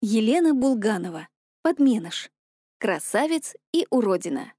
Елена Булганова. Подменыш. Красавец и уродина.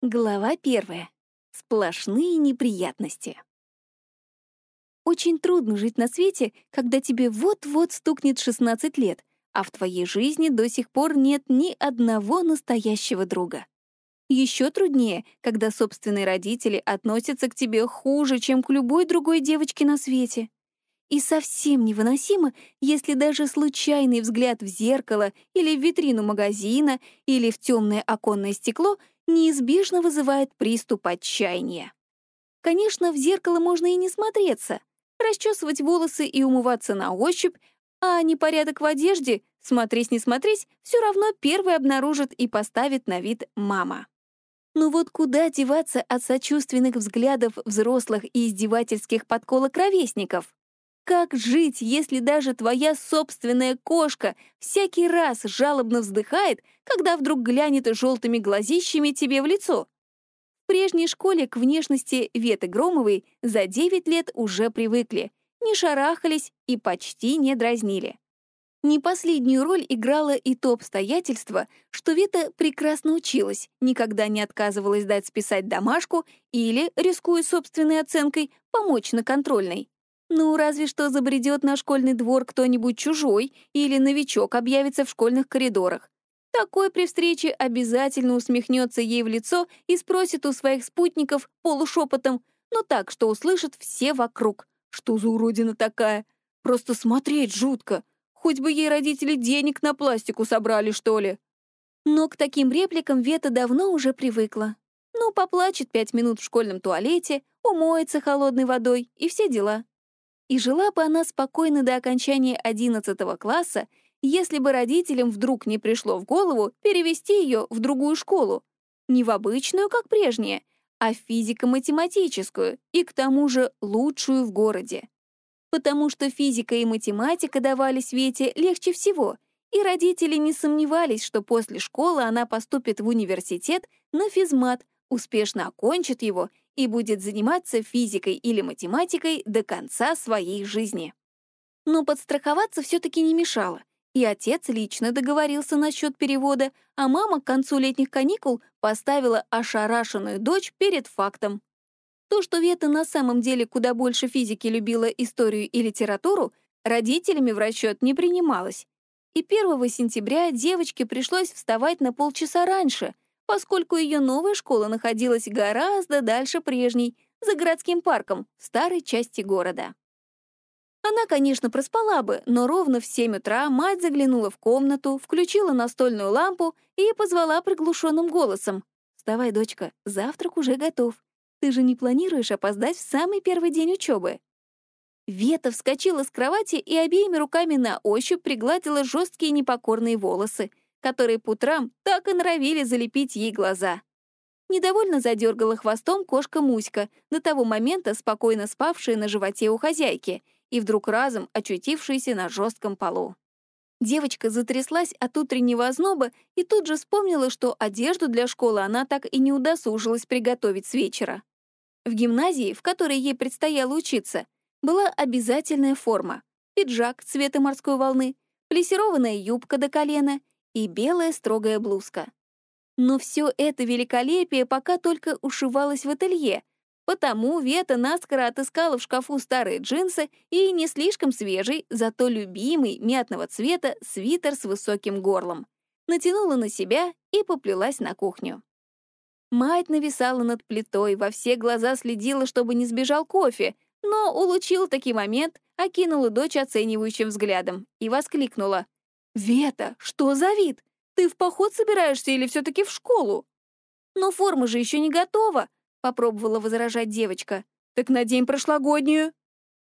Глава первая. Сплошные неприятности. Очень трудно жить на свете, когда тебе вот-вот стукнет 16 лет, а в твоей жизни до сих пор нет ни одного настоящего друга. Еще труднее, когда собственные родители относятся к тебе хуже, чем к любой другой девочке на свете. И совсем невыносимо, если даже случайный взгляд в зеркало или в витрину магазина или в темное оконное стекло неизбежно вызывает приступ отчаяния. Конечно, в зеркало можно и не смотреться, расчесывать волосы и умываться на ощупь, а непорядок в одежде, смотрись не смотрись, все равно первый обнаружит и поставит на вид мама. Но вот куда деваться от сочувственных взглядов взрослых и издевательских подколок ровесников? Как жить, если даже твоя собственная кошка всякий раз жалобно вздыхает, когда вдруг глянет желтыми глазищами тебе в лицо? В прежней школе к внешности Веты Громовой за 9 лет уже привыкли, не шарахались и почти не дразнили. Не последнюю роль играло и то обстоятельство, что Вета прекрасно училась, никогда не отказывалась дать списать домашку или, рискуя собственной оценкой, помочь на контрольной. Ну, разве что забредет на школьный двор кто-нибудь чужой или новичок объявится в школьных коридорах. Такой при встрече обязательно усмехнется ей в лицо и спросит у своих спутников полушепотом, но так, что услышат все вокруг. Что за уродина такая? Просто смотреть жутко. Хоть бы ей родители денег на пластику собрали, что ли. Но к таким репликам Вета давно уже привыкла. Ну, поплачет пять минут в школьном туалете, умоется холодной водой и все дела. И жила бы она спокойно до окончания 11 класса, если бы родителям вдруг не пришло в голову перевести ее в другую школу. Не в обычную, как прежняя, а в физико-математическую, и к тому же лучшую в городе. Потому что физика и математика давали Свете легче всего, и родители не сомневались, что после школы она поступит в университет на физмат, успешно окончит его и будет заниматься физикой или математикой до конца своей жизни. Но подстраховаться все-таки не мешало, и отец лично договорился насчет перевода, а мама к концу летних каникул поставила ошарашенную дочь перед фактом. То, что Вета на самом деле куда больше физики любила историю и литературу, родителями в расчет не принималось. И 1 сентября девочке пришлось вставать на полчаса раньше — поскольку ее новая школа находилась гораздо дальше прежней, за городским парком, в старой части города. Она, конечно, проспала бы, но ровно в 7 утра мать заглянула в комнату, включила настольную лампу и позвала приглушенным голосом. «Вставай, дочка, завтрак уже готов. Ты же не планируешь опоздать в самый первый день учебы?» Вета вскочила с кровати и обеими руками на ощупь пригладила жесткие непокорные волосы — которые по утрам так и норовили залепить ей глаза. Недовольно задергала хвостом кошка Муська, до того момента спокойно спавшая на животе у хозяйки и вдруг разом очутившаяся на жестком полу. Девочка затряслась от утреннего озноба и тут же вспомнила, что одежду для школы она так и не удосужилась приготовить с вечера. В гимназии, в которой ей предстояло учиться, была обязательная форма — пиджак цвета морской волны, плессированная юбка до колена и белая строгая блузка. Но все это великолепие пока только ушивалось в ателье, потому Вета наскоро отыскала в шкафу старые джинсы и не слишком свежий, зато любимый мятного цвета свитер с высоким горлом. Натянула на себя и поплелась на кухню. Мать нависала над плитой, во все глаза следила, чтобы не сбежал кофе, но улучила таки момент, окинула дочь оценивающим взглядом и воскликнула. «Вета, что за вид? Ты в поход собираешься или все-таки в школу?» «Но форма же еще не готова», — попробовала возражать девочка. «Так надень прошлогоднюю».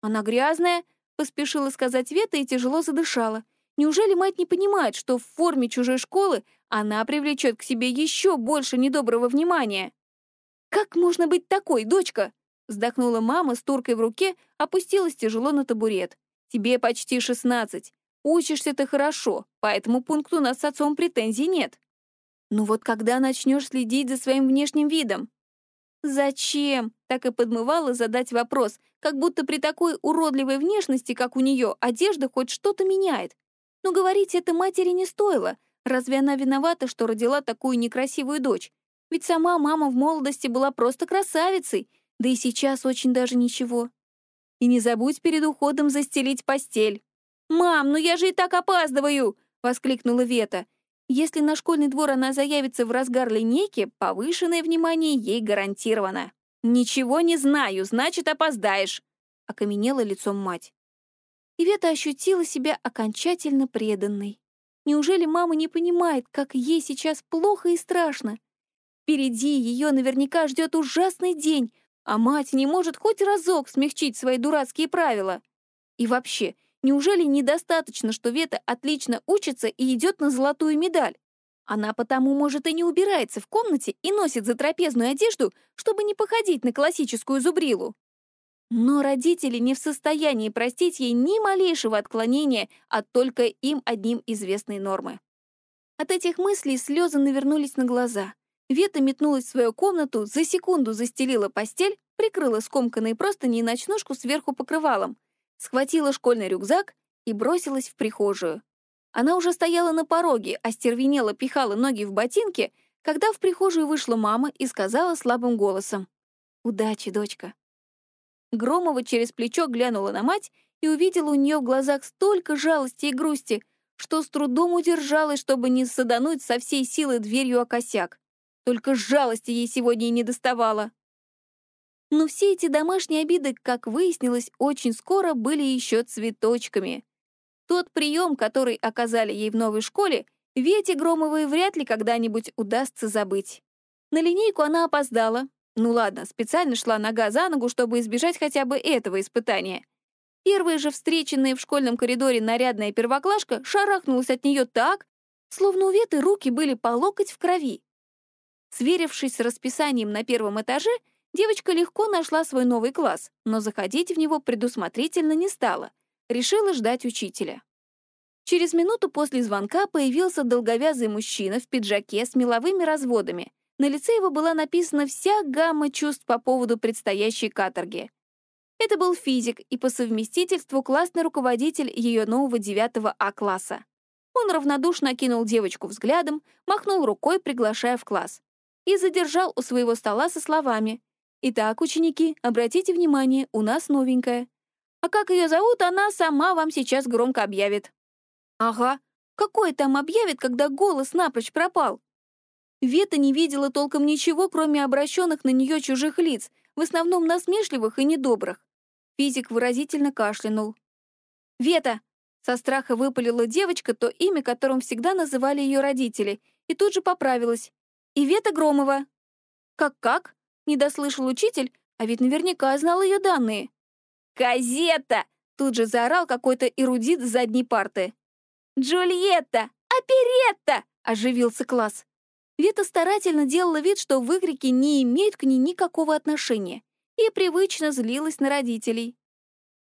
«Она грязная», — поспешила сказать Вета и тяжело задышала. «Неужели мать не понимает, что в форме чужой школы она привлечет к себе еще больше недоброго внимания?» «Как можно быть такой, дочка?» Вздохнула мама с туркой в руке, опустилась тяжело на табурет. «Тебе почти шестнадцать. Учишься ты хорошо, по этому пункту у нас с отцом претензий нет. Ну вот когда начнешь следить за своим внешним видом? Зачем? Так и подмывала задать вопрос, как будто при такой уродливой внешности, как у нее, одежда хоть что-то меняет. Но говорить это матери не стоило. Разве она виновата, что родила такую некрасивую дочь? Ведь сама мама в молодости была просто красавицей, да и сейчас очень даже ничего. И не забудь перед уходом застелить постель. «Мам, ну я же и так опаздываю!» — воскликнула Вета. Если на школьный двор она заявится в разгар линейки, повышенное внимание ей гарантировано. «Ничего не знаю, значит, опоздаешь», — окаменела лицом мать. Ивета ощутила себя окончательно преданной. Неужели мама не понимает, как ей сейчас плохо и страшно? Впереди ее наверняка ждет ужасный день, а мать не может хоть разок смягчить свои дурацкие правила. И вообще, неужели недостаточно, что Вета отлично учится и идет на золотую медаль? Она потому, может, и не убирается в комнате и носит затрапезную одежду, чтобы не походить на классическую зубрилу. Но родители не в состоянии простить ей ни малейшего отклонения от только им одним известной нормы. От этих мыслей слезы навернулись на глаза. Вета метнулась в свою комнату, за секунду застелила постель, прикрыла скомканные простыни и ночнушку сверху покрывалом, схватила школьный рюкзак и бросилась в прихожую. Она уже стояла на пороге, остервенела, пихала ноги в ботинки, когда в прихожую вышла мама и сказала слабым голосом «Удачи, дочка». Громова через плечо глянула на мать и увидела у нее в глазах столько жалости и грусти, что с трудом удержалась, чтобы не садануть со всей силы дверью о косяк. Только жалости ей сегодня и не доставало. Но все эти домашние обиды, как выяснилось, очень скоро были еще цветочками. Тот прием, который оказали ей в новой школе, Вете Громовой вряд ли когда-нибудь удастся забыть. На линейку она опоздала. Ну ладно, специально шла нога за ногу, чтобы избежать хотя бы этого испытания. Первая же встреченная в школьном коридоре нарядная первоклашка шарахнулась от нее так, словно у Веты руки были по локоть в крови. Сверившись с расписанием на первом этаже, девочка легко нашла свой новый класс, но заходить в него предусмотрительно не стала. Решила ждать учителя. Через минуту после звонка появился долговязый мужчина в пиджаке с меловыми разводами. На лице его была написана вся гамма чувств по поводу предстоящей каторги. Это был физик и по совместительству классный руководитель ее нового 9 А-класса. Он равнодушно окинул девочку взглядом, махнул рукой, приглашая в класс и задержал у своего стола со словами «Итак, ученики, обратите внимание, у нас новенькая. А как ее зовут, она сама вам сейчас громко объявит». «Ага, какой там объявит, когда голос напрочь пропал?» Вета не видела толком ничего, кроме обращенных на нее чужих лиц, в основном насмешливых и недобрых. Физик выразительно кашлянул. «Вета!» — со страха выпалила девочка то имя, которым всегда называли ее родители, и тут же поправилась. Ивета Громова». «Как-как?» — не дослышал учитель, а ведь наверняка знал ее данные. «Казета!» — тут же заорал какой-то эрудит с задней парты. «Джульетта! Оперетта!» — оживился класс. Вета старательно делала вид, что выкрики не имеют к ней никакого отношения, и привычно злилась на родителей.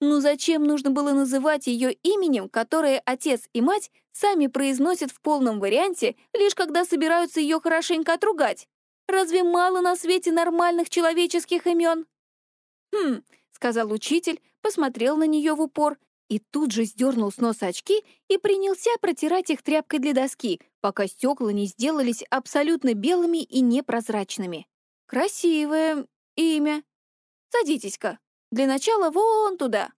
Ну зачем нужно было называть ее именем, которое отец и мать сами произносят в полном варианте, лишь когда собираются ее хорошенько отругать? Разве мало на свете нормальных человеческих имен? «Хм», — сказал учитель, посмотрел на нее в упор и тут же сдернул с носа очки и принялся протирать их тряпкой для доски, пока стекла не сделались абсолютно белыми и непрозрачными. «Красивое имя. Садитесь-ка». Для начала вон туда!»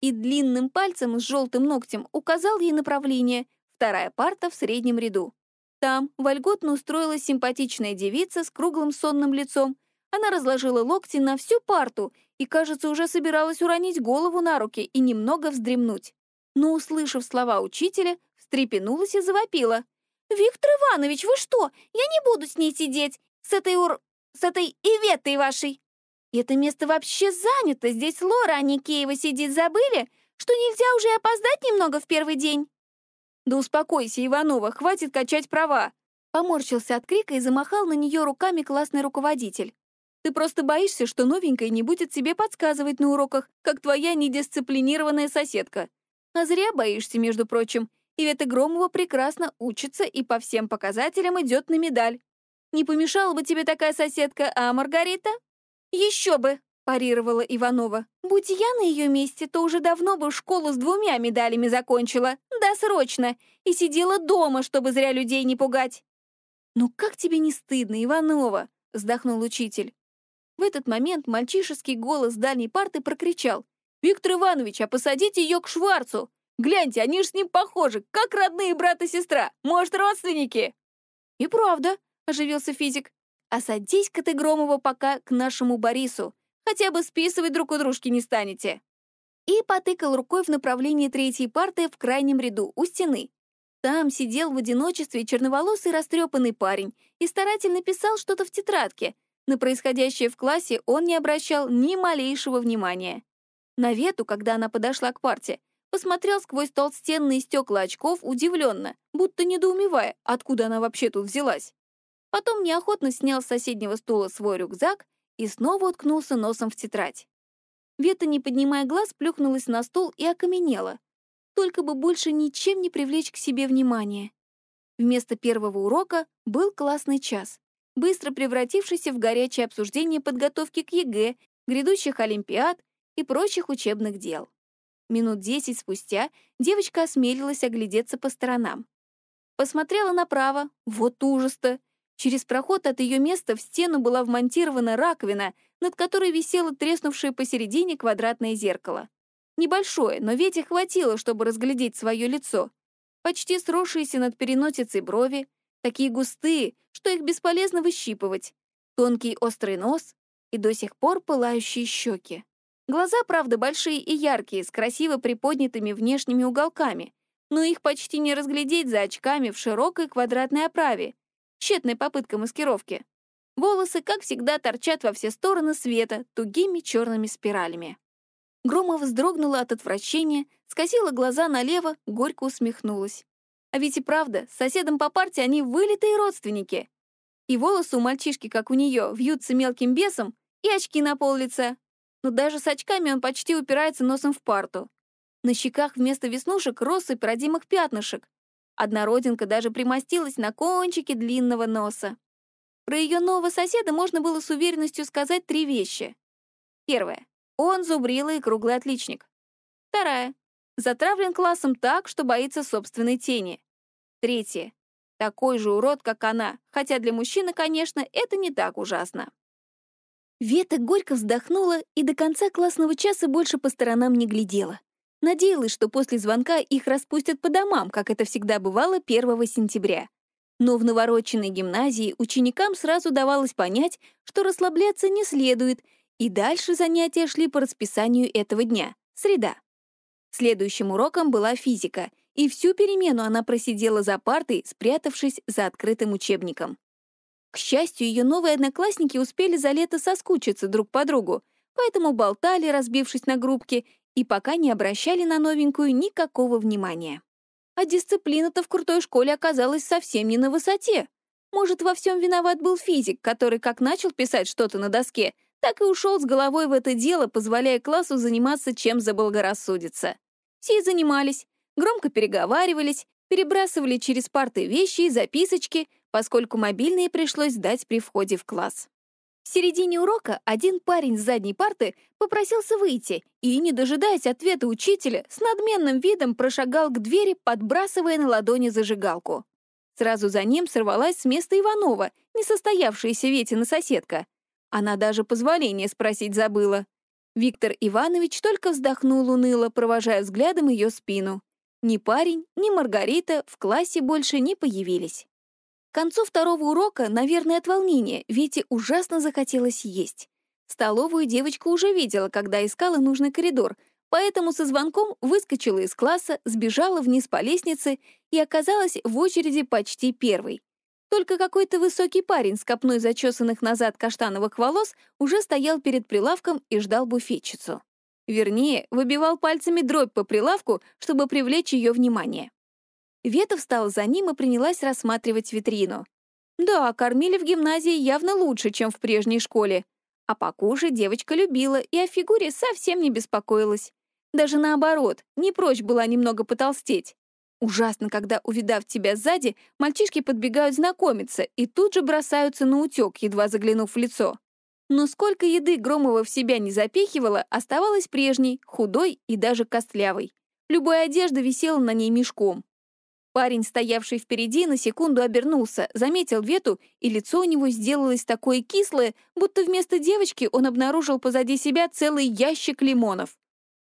И длинным пальцем с желтым ногтем указал ей направление, вторая парта в среднем ряду. Там вольготно устроилась симпатичная девица с круглым сонным лицом. Она разложила локти на всю парту и, кажется, уже собиралась уронить голову на руки и немного вздремнуть. Но, услышав слова учителя, встрепенулась и завопила. «Виктор Иванович, вы что? Я не буду с ней сидеть! С этой ур... с этой Иветой вашей!» это место вообще занято. Здесь Лора Аникеева сидит, забыли? Что нельзя уже опоздать немного в первый день?» «Да успокойся, Иванова, хватит качать права!» Поморщился от крика и замахал на нее руками классный руководитель. «Ты просто боишься, что новенькая не будет себе подсказывать на уроках, как твоя недисциплинированная соседка. А зря боишься, между прочим. Ивета Громова прекрасно учится и по всем показателям идет на медаль. Не помешала бы тебе такая соседка, а, Маргарита?» «Еще бы!» — парировала Иванова. «Будь я на ее месте, то уже давно бы школу с двумя медалями закончила. Да, срочно! И сидела дома, чтобы зря людей не пугать!» «Ну как тебе не стыдно, Иванова?» — вздохнул учитель. В этот момент мальчишеский голос дальней парты прокричал. «Виктор Иванович, а посадите ее к Шварцу! Гляньте, они ж с ним похожи, как родные брат и сестра! Может, родственники?» «И правда», — оживился физик. «А садись-ка ты, Громова, пока к нашему Борису. Хотя бы списывать друг у дружки не станете». И потыкал рукой в направлении третьей парты в крайнем ряду, у стены. Там сидел в одиночестве черноволосый растрепанный парень и старательно писал что-то в тетрадке. На происходящее в классе он не обращал ни малейшего внимания. На Вету, когда она подошла к парте, посмотрел сквозь толстенные стекла очков удивленно, будто недоумевая, откуда она вообще тут взялась. Потом неохотно снял с соседнего стула свой рюкзак и снова уткнулся носом в тетрадь. Вета, не поднимая глаз, плюхнулась на стул и окаменела только бы больше ничем не привлечь к себе внимания. Вместо первого урока был классный час, быстро превратившийся в горячее обсуждение подготовки к ЕГЭ, грядущих олимпиад и прочих учебных дел. Минут десять спустя девочка осмелилась оглядеться по сторонам. Посмотрела направо, вот ужас-то! Через проход от ее места в стену была вмонтирована раковина, над которой висело треснувшее посередине квадратное зеркало. Небольшое, но Вете хватило, чтобы разглядеть свое лицо. Почти сросшиеся над переносицей брови, такие густые, что их бесполезно выщипывать, тонкий острый нос и до сих пор пылающие щеки. Глаза, правда, большие и яркие, с красиво приподнятыми внешними уголками, но их почти не разглядеть за очками в широкой квадратной оправе. Тщетная попытка маскировки. Волосы, как всегда, торчат во все стороны света тугими черными спиралями. Громова вздрогнула от отвращения, скосила глаза налево, горько усмехнулась. А ведь и правда, с соседом по парте они вылитые родственники. И волосы у мальчишки, как у нее, вьются мелким бесом, и очки на пол лица. Но даже с очками он почти упирается носом в парту. На щеках вместо веснушек россыпь родимых пятнышек. Одна родинка даже примостилась на кончике длинного носа. Про ее нового соседа можно было с уверенностью сказать три вещи. Первое. Он зубрилый и круглый отличник. Вторая. Затравлен классом так, что боится собственной тени. Третье. Такой же урод, как она, хотя для мужчины, конечно, это не так ужасно. Вета горько вздохнула и до конца классного часа больше по сторонам не глядела. Надеялась, что после звонка их распустят по домам, как это всегда бывало 1 сентября. Но в навороченной гимназии ученикам сразу давалось понять, что расслабляться не следует, и дальше занятия шли по расписанию этого дня — среда. Следующим уроком была физика, и всю перемену она просидела за партой, спрятавшись за открытым учебником. К счастью, ее новые одноклассники успели за лето соскучиться друг по другу, поэтому болтали, разбившись на группки, и пока не обращали на новенькую никакого внимания. А дисциплина-то в крутой школе оказалась совсем не на высоте. Может, во всем виноват был физик, который как начал писать что-то на доске — так и ушел с головой в это дело, позволяя классу заниматься чем заблагорассудится. Все занимались, громко переговаривались, перебрасывали через парты вещи и записочки, поскольку мобильные пришлось дать при входе в класс. В середине урока один парень с задней парты попросился выйти и, не дожидаясь ответа учителя, с надменным видом прошагал к двери, подбрасывая на ладони зажигалку. Сразу за ним сорвалась с места Иванова, несостоявшаяся Ветина соседка — она даже позволения спросить забыла. Виктор Иванович только вздохнул уныло, провожая взглядом ее спину. Ни парень, ни Маргарита в классе больше не появились. Концу второго урока, наверное, от волнения, Вите ужасно захотелось есть. Столовую девочка уже видела, когда искала нужный коридор, поэтому со звонком выскочила из класса, сбежала вниз по лестнице и оказалась в очереди почти первой. Только какой-то высокий парень с копной зачесанных назад каштановых волос уже стоял перед прилавком и ждал буфетчицу. Вернее, выбивал пальцами дробь по прилавку, чтобы привлечь ее внимание. Вета встала за ним и принялась рассматривать витрину. Да, кормили в гимназии явно лучше, чем в прежней школе. А покушать девочка любила и о фигуре совсем не беспокоилась. Даже наоборот, не прочь была немного потолстеть. Ужасно, когда, увидав тебя сзади, мальчишки подбегают знакомиться и тут же бросаются на утек, едва заглянув в лицо. Но сколько еды Громова в себя не запихивала, оставалась прежней, худой и даже костлявой. Любая одежда висела на ней мешком. Парень, стоявший впереди, на секунду обернулся, заметил Вету, и лицо у него сделалось такое кислое, будто вместо девочки он обнаружил позади себя целый ящик лимонов.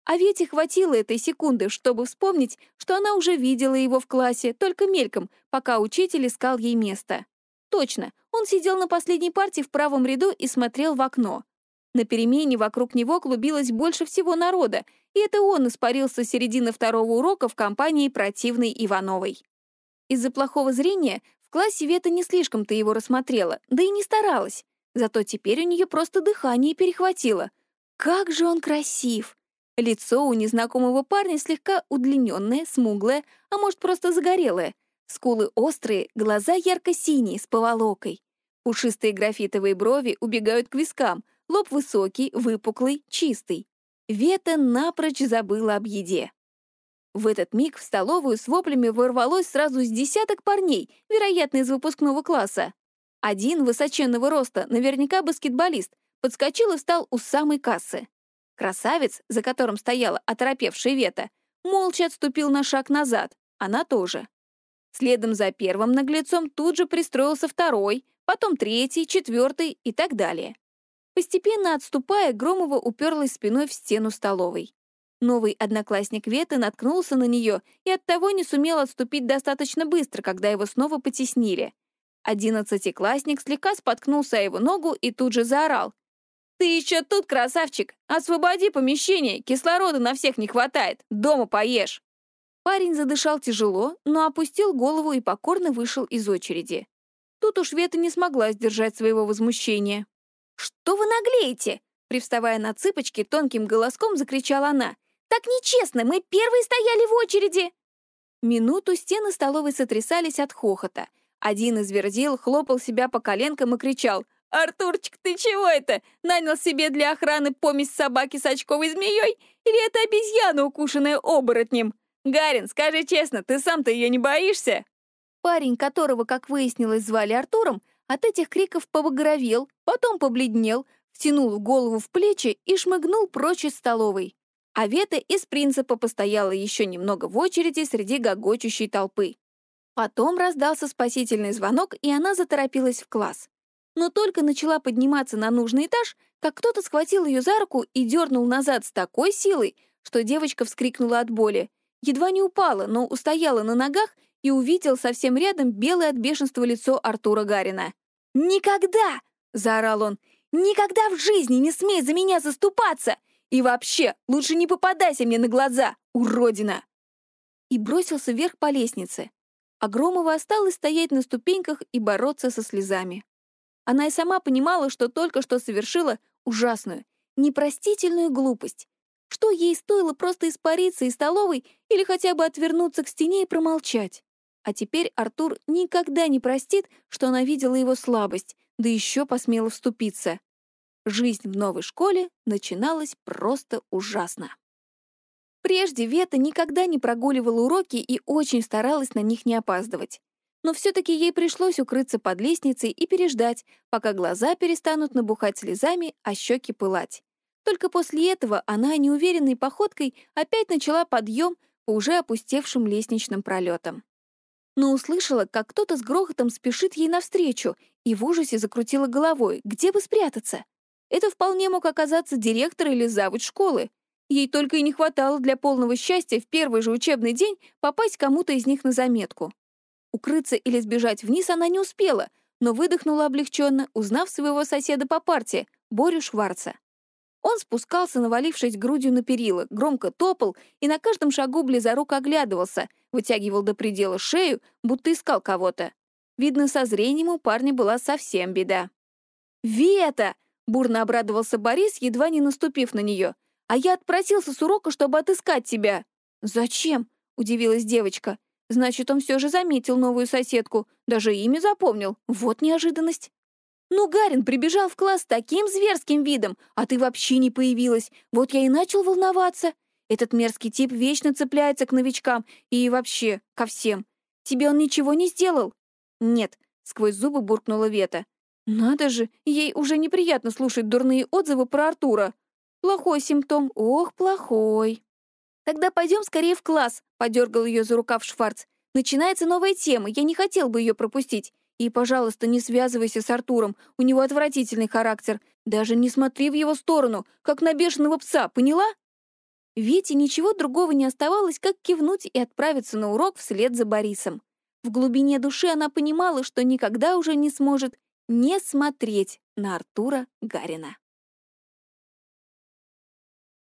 А Вете хватило этой секунды, чтобы вспомнить, что она уже видела его в классе, только мельком, пока учитель искал ей место. Точно, он сидел на последней партии в правом ряду и смотрел в окно. На перемене вокруг него клубилось больше всего народа, и это он испарился с середины второго урока в компании противной Ивановой. Из-за плохого зрения в классе Вета не слишком-то его рассмотрела, да и не старалась. Зато теперь у нее просто дыхание перехватило. Как же он красив! Лицо у незнакомого парня слегка удлиненное, смуглое, а может, просто загорелое. Скулы острые, глаза ярко-синие, с поволокой. Пушистые графитовые брови убегают к вискам, лоб высокий, выпуклый, чистый. Вета напрочь забыла об еде. В этот миг в столовую с воплями ворвалось сразу с десяток парней, вероятно, из выпускного класса. Один высоченного роста, наверняка баскетболист, подскочил и встал у самой кассы. Красавец, за которым стояла оторопевшая Вета, молча отступил на шаг назад, она тоже. Следом за первым наглецом тут же пристроился второй, потом третий, четвертый и так далее. Постепенно отступая, Громова уперлась спиной в стену столовой. Новый одноклассник Веты наткнулся на нее и оттого не сумел отступить достаточно быстро, когда его снова потеснили. Одиннадцатиклассник слегка споткнулся о его ногу и тут же заорал. «Ты еще тут, красавчик! Освободи помещение! Кислорода на всех не хватает! Дома поешь!» Парень задышал тяжело, но опустил голову и покорно вышел из очереди. Тут уж Вета не смогла сдержать своего возмущения. «Что вы наглеете?» Привставая на цыпочки, тонким голоском закричала она. «Так нечестно! Мы первые стояли в очереди!» Минуту стены столовой сотрясались от хохота. Один из верзил хлопал себя по коленкам и кричал. «Артурчик, ты чего это? Нанял себе для охраны помесь собаки с очковой змеей? Или это обезьяна, укушенная оборотнем? Гарин, скажи честно, ты сам-то ее не боишься?» Парень, которого, как выяснилось, звали Артуром, от этих криков побагровел, потом побледнел, втянул голову в плечи и шмыгнул прочь из столовой. А Вета из принципа постояла еще немного в очереди среди гогочущей толпы. Потом раздался спасительный звонок, и она заторопилась в класс. Но только начала подниматься на нужный этаж, как кто-то схватил ее за руку и дернул назад с такой силой, что девочка вскрикнула от боли. Едва не упала, но устояла на ногах и увидел совсем рядом белое от бешенства лицо Артура Гарина. «Никогда!» — заорал он. «Никогда в жизни не смей за меня заступаться! И вообще, лучше не попадайся мне на глаза, уродина!» И бросился вверх по лестнице. А Громова осталась стоять на ступеньках и бороться со слезами. Она и сама понимала, что только что совершила ужасную, непростительную глупость. Что ей стоило просто испариться из столовой или хотя бы отвернуться к стене и промолчать? А теперь Артур никогда не простит, что она видела его слабость, да еще посмела вступиться. Жизнь в новой школе начиналась просто ужасно. Прежде Вета никогда не прогуливала уроки и очень старалась на них не опаздывать. Но все-таки ей пришлось укрыться под лестницей и переждать, пока глаза перестанут набухать слезами, а щеки пылать. Только после этого она неуверенной походкой опять начала подъем по уже опустевшим лестничным пролетам но услышала, как кто-то с грохотом спешит ей навстречу, и в ужасе закрутила головой, где бы спрятаться. Это вполне мог оказаться директор или завуч школы. Ей только и не хватало для полного счастья в первый же учебный день попасть кому-то из них на заметку. Укрыться или сбежать вниз она не успела, но выдохнула облегченно, узнав своего соседа по парте, Борю Шварца. Он спускался, навалившись грудью на перила, громко топал и на каждом шагу близорук оглядывался, вытягивал до предела шею, будто искал кого-то. Видно, со зрением у парня была совсем беда. «Вета!» — бурно обрадовался Борис, едва не наступив на нее. «А я отпросился с урока, чтобы отыскать тебя». «Зачем?» — удивилась девочка. «Значит, он все же заметил новую соседку, даже имя запомнил. Вот неожиданность». «Ну, Гарин прибежал в класс таким зверским видом, а ты вообще не появилась. Вот я и начал волноваться. Этот мерзкий тип вечно цепляется к новичкам и вообще ко всем. Тебе он ничего не сделал?» «Нет», — сквозь зубы буркнула Вета. «Надо же, ей уже неприятно слушать дурные отзывы про Артура. Плохой симптом, ох, плохой». «Тогда пойдем скорее в класс», — подергал ее за рукав Шварц. «Начинается новая тема, я не хотел бы ее пропустить. И, пожалуйста, не связывайся с Артуром, у него отвратительный характер. Даже не смотри в его сторону, как на бешеного пса, поняла?» Вите ничего другого не оставалось, как кивнуть и отправиться на урок вслед за Борисом. В глубине души она понимала, что никогда уже не сможет не смотреть на Артура Гарина.